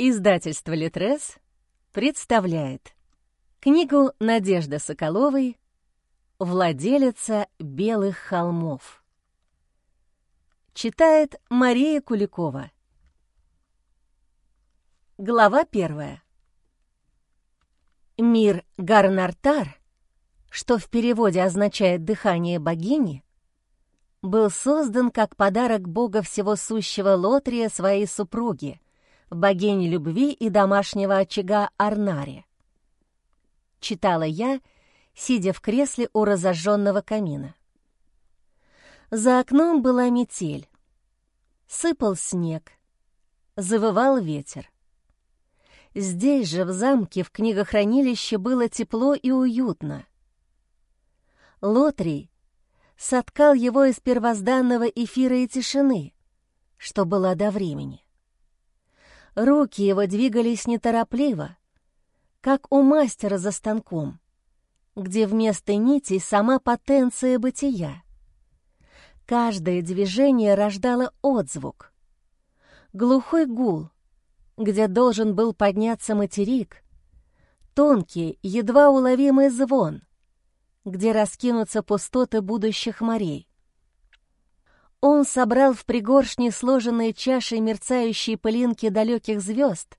Издательство «Литрес» представляет книгу Надежды Соколовой «Владелица белых холмов». Читает Мария Куликова. Глава первая. Мир Гарнартар, что в переводе означает «дыхание богини», был создан как подарок бога всего сущего Лотрия своей супруге — богини любви и домашнего очага Арнаре. Читала я, сидя в кресле у разожженного камина. За окном была метель. Сыпал снег. Завывал ветер. Здесь же, в замке, в книгохранилище было тепло и уютно. Лотрий соткал его из первозданного эфира и тишины, что была до времени. Руки его двигались неторопливо, как у мастера за станком, где вместо нитей сама потенция бытия. Каждое движение рождало отзвук. Глухой гул, где должен был подняться материк, тонкий, едва уловимый звон, где раскинутся пустоты будущих морей. Он собрал в пригоршни сложенные чаши мерцающие пылинки далеких звезд,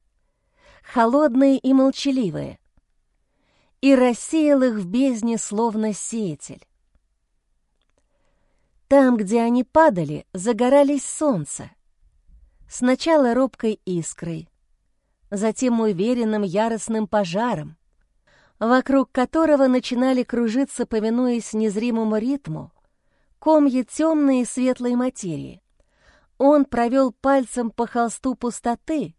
холодные и молчаливые, и рассеял их в бездне, словно сеятель. Там, где они падали, загорались солнце. Сначала робкой искрой, затем уверенным яростным пожаром, вокруг которого начинали кружиться, повинуясь незримому ритму, комья темной и светлой материи. Он провел пальцем по холсту пустоты,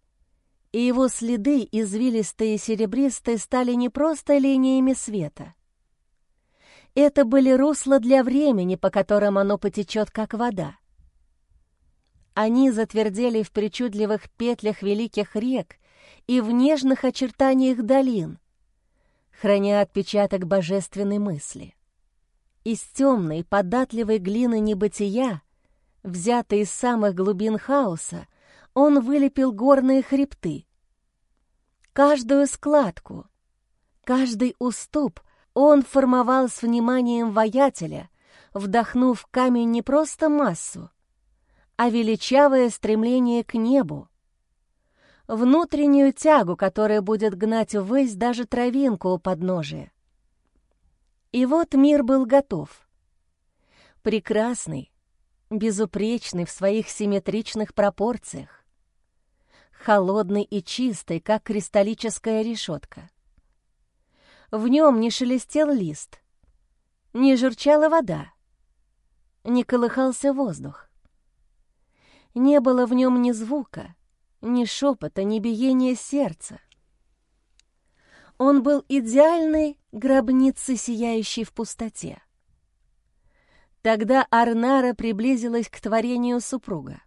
и его следы, извилистые и серебристые, стали не просто линиями света. Это были русла для времени, по которым оно потечет, как вода. Они затвердели в причудливых петлях великих рек и в нежных очертаниях долин, храня отпечаток божественной мысли. Из темной, податливой глины небытия, взятой из самых глубин хаоса, он вылепил горные хребты. Каждую складку, каждый уступ он формовал с вниманием воятеля, вдохнув в камень не просто массу, а величавое стремление к небу, внутреннюю тягу, которая будет гнать ввысь даже травинку у подножия. И вот мир был готов. Прекрасный, безупречный в своих симметричных пропорциях. Холодный и чистый, как кристаллическая решетка. В нем не шелестел лист, не журчала вода, не колыхался воздух. Не было в нем ни звука, ни шепота, ни биения сердца. Он был идеальной гробницей, сияющей в пустоте. Тогда Арнара приблизилась к творению супруга.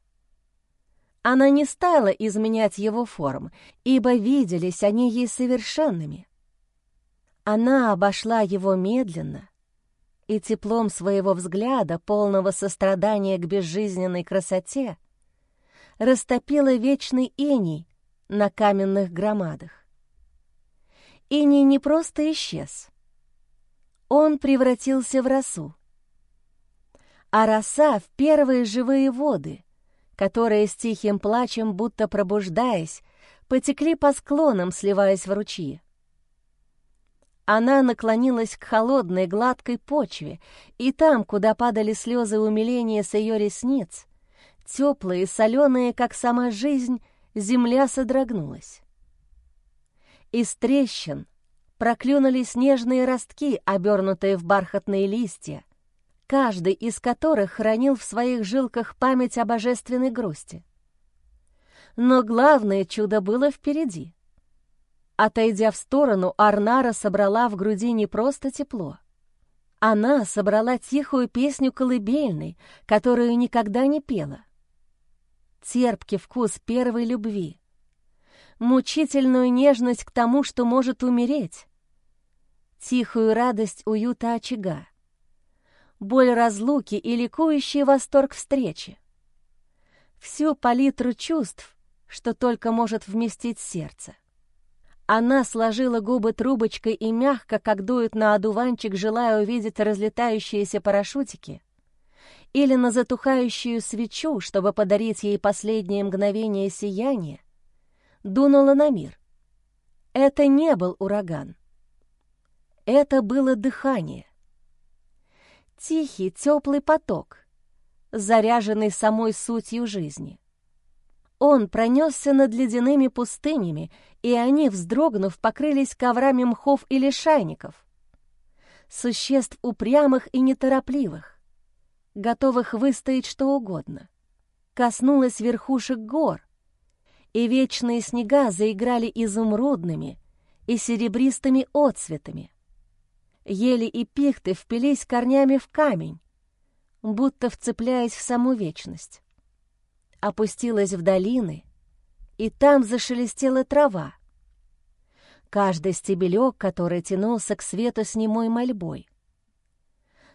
Она не стала изменять его форм, ибо виделись они ей совершенными. Она обошла его медленно и теплом своего взгляда, полного сострадания к безжизненной красоте, растопила вечный иней на каменных громадах. Иний не просто исчез. Он превратился в росу. А роса в первые живые воды, которые с тихим плачем, будто пробуждаясь, потекли по склонам, сливаясь в ручьи. Она наклонилась к холодной, гладкой почве, и там, куда падали слезы умиления с ее ресниц, теплые, соленые, как сама жизнь, земля содрогнулась. Из трещин проклюнули снежные ростки, обернутые в бархатные листья, каждый из которых хранил в своих жилках память о божественной грусти. Но главное чудо было впереди. Отойдя в сторону, Арнара собрала в груди не просто тепло. Она собрала тихую песню колыбельной, которую никогда не пела. Терпкий вкус первой любви — мучительную нежность к тому, что может умереть, тихую радость уюта очага, боль разлуки и ликующий восторг встречи. Всю палитру чувств, что только может вместить сердце. Она сложила губы трубочкой и мягко, как дует на одуванчик, желая увидеть разлетающиеся парашютики, или на затухающую свечу, чтобы подарить ей последнее мгновение сияния, дунула на мир. Это не был ураган. Это было дыхание. Тихий, теплый поток, заряженный самой сутью жизни. Он пронесся над ледяными пустынями, и они, вздрогнув, покрылись коврами мхов и лишайников. Существ упрямых и неторопливых, готовых выстоять что угодно. Коснулась верхушек гор, и вечные снега заиграли изумрудными и серебристыми отцветами. Ели и пихты впились корнями в камень, будто вцепляясь в саму вечность опустилась в долины, и там зашелестела трава. Каждый стебелек, который тянулся к свету с немой мольбой.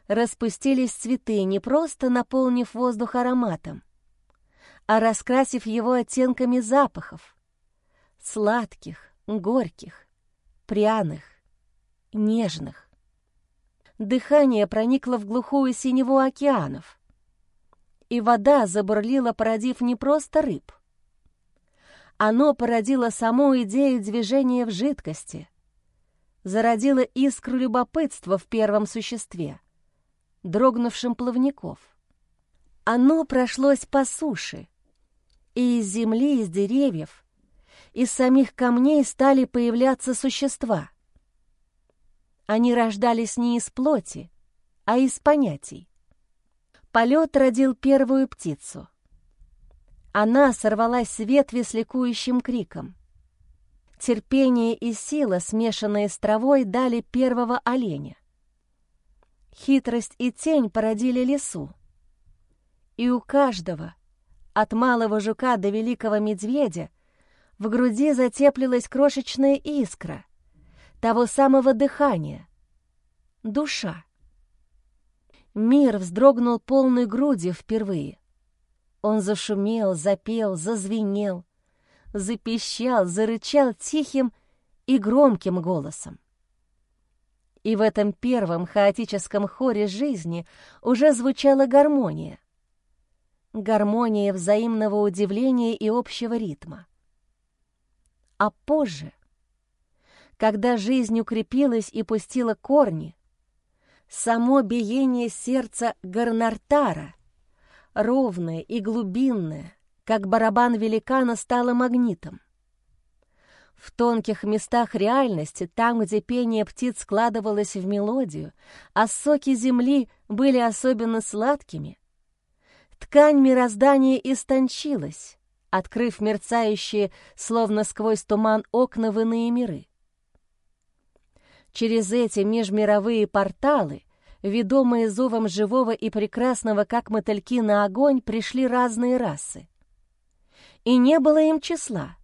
Распустились цветы, не просто наполнив воздух ароматом, а раскрасив его оттенками запахов — сладких, горьких, пряных, нежных. Дыхание проникло в глухую синеву океанов, и вода забурлила, породив не просто рыб. Оно породило саму идею движения в жидкости, зародило искру любопытства в первом существе, дрогнувшем плавников. Оно прошлось по суше, и из земли, из деревьев, из самих камней стали появляться существа. Они рождались не из плоти, а из понятий. Полет родил первую птицу. Она сорвалась с ветви с ликующим криком. Терпение и сила, смешанные с травой, дали первого оленя. Хитрость и тень породили лесу. И у каждого, от малого жука до великого медведя, в груди затеплилась крошечная искра того самого дыхания — душа. Мир вздрогнул полной грудью впервые. Он зашумел, запел, зазвенел, запищал, зарычал тихим и громким голосом. И в этом первом хаотическом хоре жизни уже звучала гармония. Гармония взаимного удивления и общего ритма. А позже, когда жизнь укрепилась и пустила корни, само биение сердца Гарнартара, ровное и глубинное, как барабан великана, стало магнитом. В тонких местах реальности, там, где пение птиц складывалось в мелодию, а соки земли были особенно сладкими, ткань мироздания истончилась, открыв мерцающие, словно сквозь туман, окна в иные миры. Через эти межмировые порталы, ведомые зовом живого и прекрасного, как мотыльки на огонь, пришли разные расы. И не было им числа.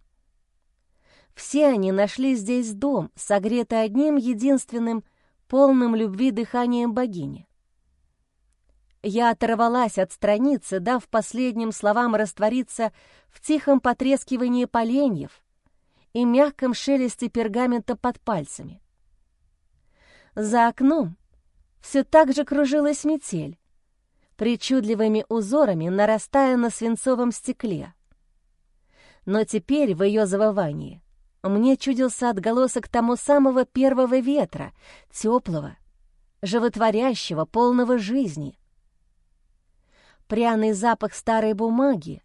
Все они нашли здесь дом, согретый одним единственным, полным любви дыханием богини. Я оторвалась от страницы, дав последним словам раствориться в тихом потрескивании поленьев и мягком шелесте пергамента под пальцами. За окном все так же кружилась метель, причудливыми узорами нарастая на свинцовом стекле. Но теперь в ее завывании мне чудился отголосок тому самого первого ветра, теплого, животворящего, полного жизни. Пряный запах старой бумаги,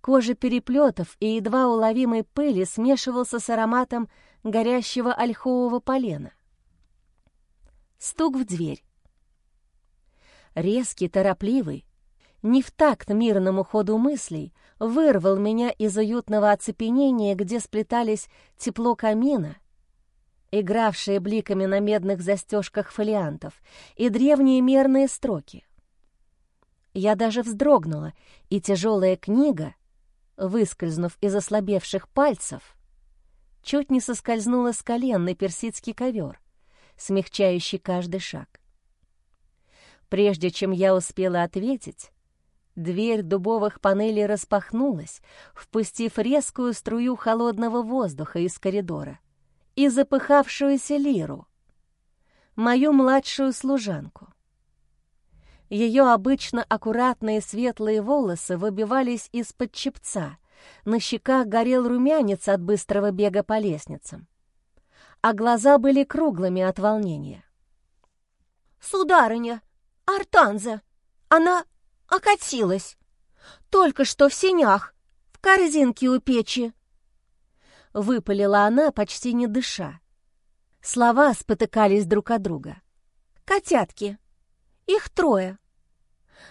кожи переплетов и едва уловимой пыли смешивался с ароматом горящего ольхового полена. Стук в дверь. Резкий, торопливый, не в такт мирному ходу мыслей, вырвал меня из уютного оцепенения, где сплетались тепло камина, игравшие бликами на медных застежках фолиантов, и древние мерные строки. Я даже вздрогнула, и тяжелая книга, выскользнув из ослабевших пальцев, чуть не соскользнула с колен на персидский ковер — смягчающий каждый шаг. Прежде чем я успела ответить, Дверь дубовых панелей распахнулась, впустив резкую струю холодного воздуха из коридора и запыхавшуюся лиру, мою младшую служанку. Ее обычно аккуратные светлые волосы выбивались из-под чепца, на щеках горел румянец от быстрого бега по лестницам, а глаза были круглыми от волнения. «Сударыня, Артанза, она окатилась. Только что в сенях, в корзинке у печи. Выпалила она, почти не дыша. Слова спотыкались друг от друга. «Котятки. Их трое.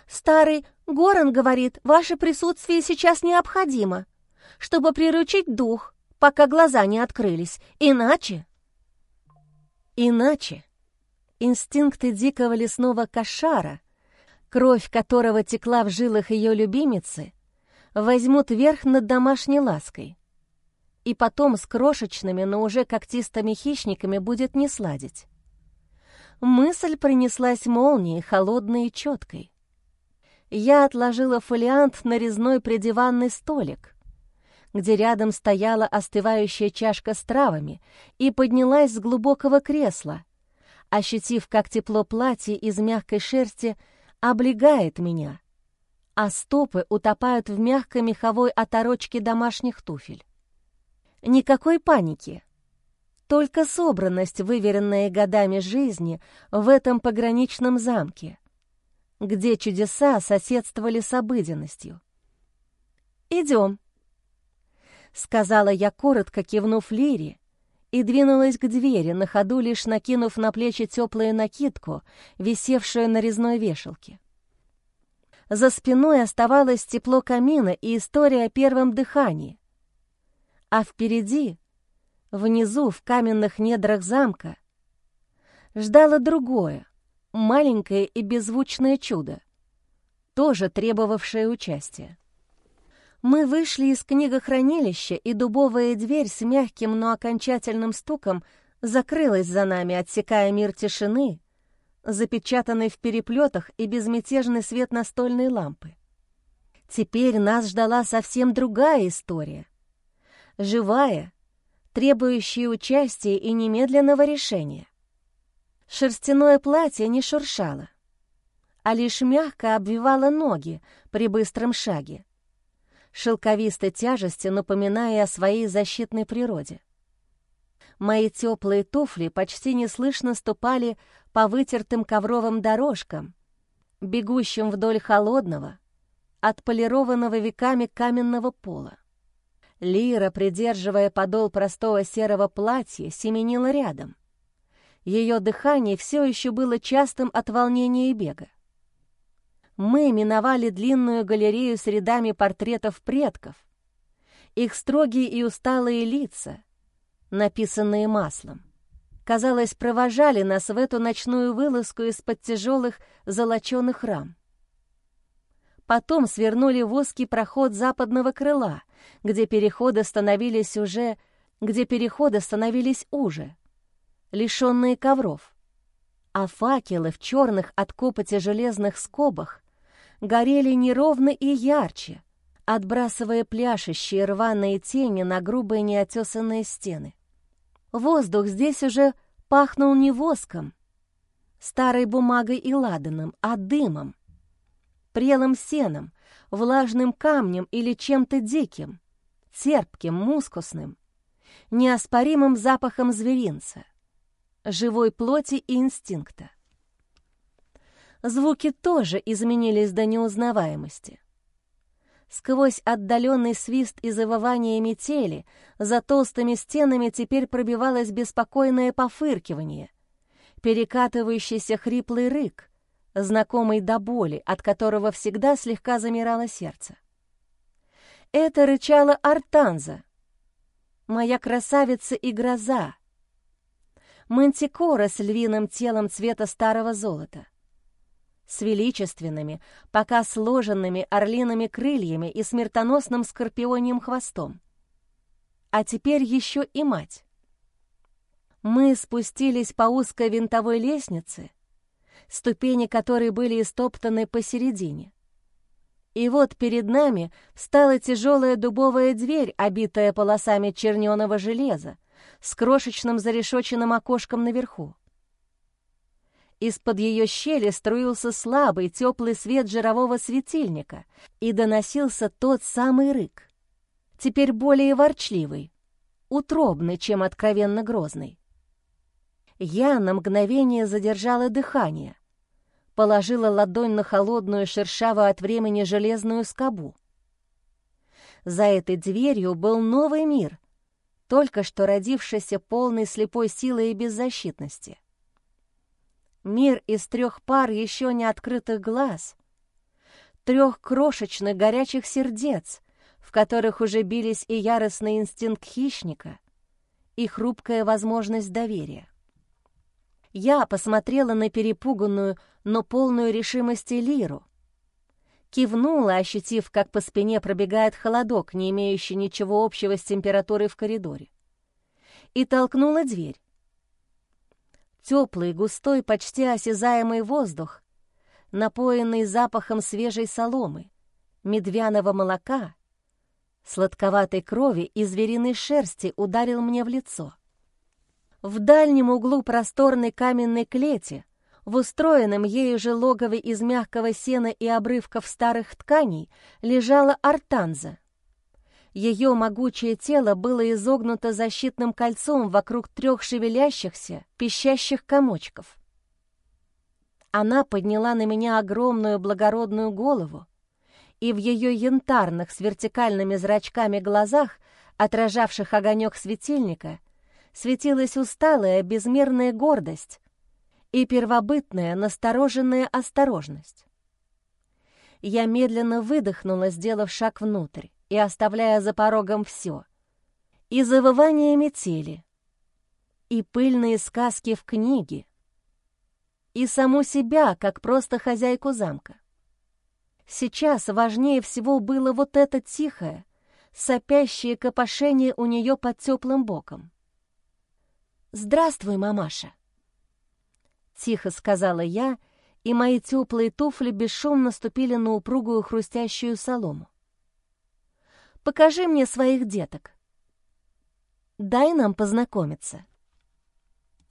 Старый Горан говорит, ваше присутствие сейчас необходимо, чтобы приручить дух, пока глаза не открылись. Иначе...» «Иначе...» Инстинкты дикого лесного кошара — кровь которого текла в жилах ее любимицы, возьмут верх над домашней лаской. И потом с крошечными, но уже когтистыми хищниками будет не сладить. Мысль принеслась молнией, холодной и четкой. Я отложила фолиант на резной придиванный столик, где рядом стояла остывающая чашка с травами, и поднялась с глубокого кресла, ощутив, как тепло платья из мягкой шерсти — облегает меня, а стопы утопают в мягкой меховой оторочке домашних туфель. Никакой паники, только собранность, выверенная годами жизни в этом пограничном замке, где чудеса соседствовали с обыденностью. «Идем», — сказала я, коротко кивнув Лире, и двинулась к двери, на ходу лишь накинув на плечи теплую накидку, висевшую на резной вешалке. За спиной оставалось тепло камина и история о первом дыхании. А впереди, внизу, в каменных недрах замка, ждало другое, маленькое и беззвучное чудо, тоже требовавшее участия. Мы вышли из книгохранилища, и дубовая дверь с мягким, но окончательным стуком закрылась за нами, отсекая мир тишины, запечатанный в переплетах и безмятежный свет настольной лампы. Теперь нас ждала совсем другая история. Живая, требующая участия и немедленного решения. Шерстяное платье не шуршало, а лишь мягко обвивало ноги при быстром шаге, шелковистой тяжести напоминая о своей защитной природе. Мои теплые туфли почти неслышно ступали по вытертым ковровым дорожкам, бегущим вдоль холодного, отполированного веками каменного пола. Лира, придерживая подол простого серого платья, семенила рядом. Ее дыхание все еще было частым от волнения и бега мы миновали длинную галерею с рядами портретов предков. Их строгие и усталые лица, написанные маслом, казалось, провожали нас в эту ночную вылазку из-под тяжелых золоченых рам. Потом свернули в узкий проход западного крыла, где переходы становились уже, где переходы становились уже, лишенные ковров, а факелы в черных от копоти железных скобах горели неровно и ярче, отбрасывая пляшущие рваные тени на грубые неотесанные стены. Воздух здесь уже пахнул не воском, старой бумагой и ладаном, а дымом, прелым сеном, влажным камнем или чем-то диким, терпким, мускусным, неоспоримым запахом зверинца, живой плоти и инстинкта. Звуки тоже изменились до неузнаваемости. Сквозь отдаленный свист и завывание метели за толстыми стенами теперь пробивалось беспокойное пофыркивание, перекатывающийся хриплый рык, знакомый до боли, от которого всегда слегка замирало сердце. Это рычала Артанза, моя красавица и гроза, мантикора с львиным телом цвета старого золота — с величественными, пока сложенными орлиными крыльями и смертоносным скорпионьим хвостом. А теперь еще и мать. Мы спустились по узкой винтовой лестнице, ступени которой были истоптаны посередине, И вот перед нами стала тяжелая дубовая дверь, обитая полосами черненого железа, с крошечным зарешоченным окошком наверху. Из-под ее щели струился слабый теплый свет жирового светильника, и доносился тот самый рык, теперь более ворчливый, утробный, чем откровенно грозный. Я на мгновение задержала дыхание, положила ладонь на холодную, шершавую от времени железную скобу. За этой дверью был новый мир, только что родившийся полной слепой силы и беззащитности. Мир из трех пар еще не открытых глаз, трех крошечных горячих сердец, в которых уже бились и яростный инстинкт хищника, и хрупкая возможность доверия. Я посмотрела на перепуганную, но полную решимости Лиру. Кивнула, ощутив, как по спине пробегает холодок, не имеющий ничего общего с температурой в коридоре. И толкнула дверь. Теплый, густой, почти осязаемый воздух, напоенный запахом свежей соломы, медвяного молока, сладковатой крови и звериной шерсти ударил мне в лицо. В дальнем углу просторной каменной клети в устроенном ею же логове из мягкого сена и обрывков старых тканей лежала артанза. Ее могучее тело было изогнуто защитным кольцом вокруг трех шевелящихся, пищащих комочков. Она подняла на меня огромную благородную голову, и в ее янтарных с вертикальными зрачками глазах, отражавших огонек светильника, светилась усталая безмерная гордость, и первобытная настороженная осторожность. Я медленно выдохнула, сделав шаг внутрь и оставляя за порогом все. И завывание метели, и пыльные сказки в книге, и саму себя, как просто хозяйку замка. Сейчас важнее всего было вот это тихое, сопящее копошение у нее под теплым боком. «Здравствуй, мамаша!» — тихо сказала я, и мои теплые туфли бесшумно ступили на упругую хрустящую солому. «Покажи мне своих деток. Дай нам познакомиться».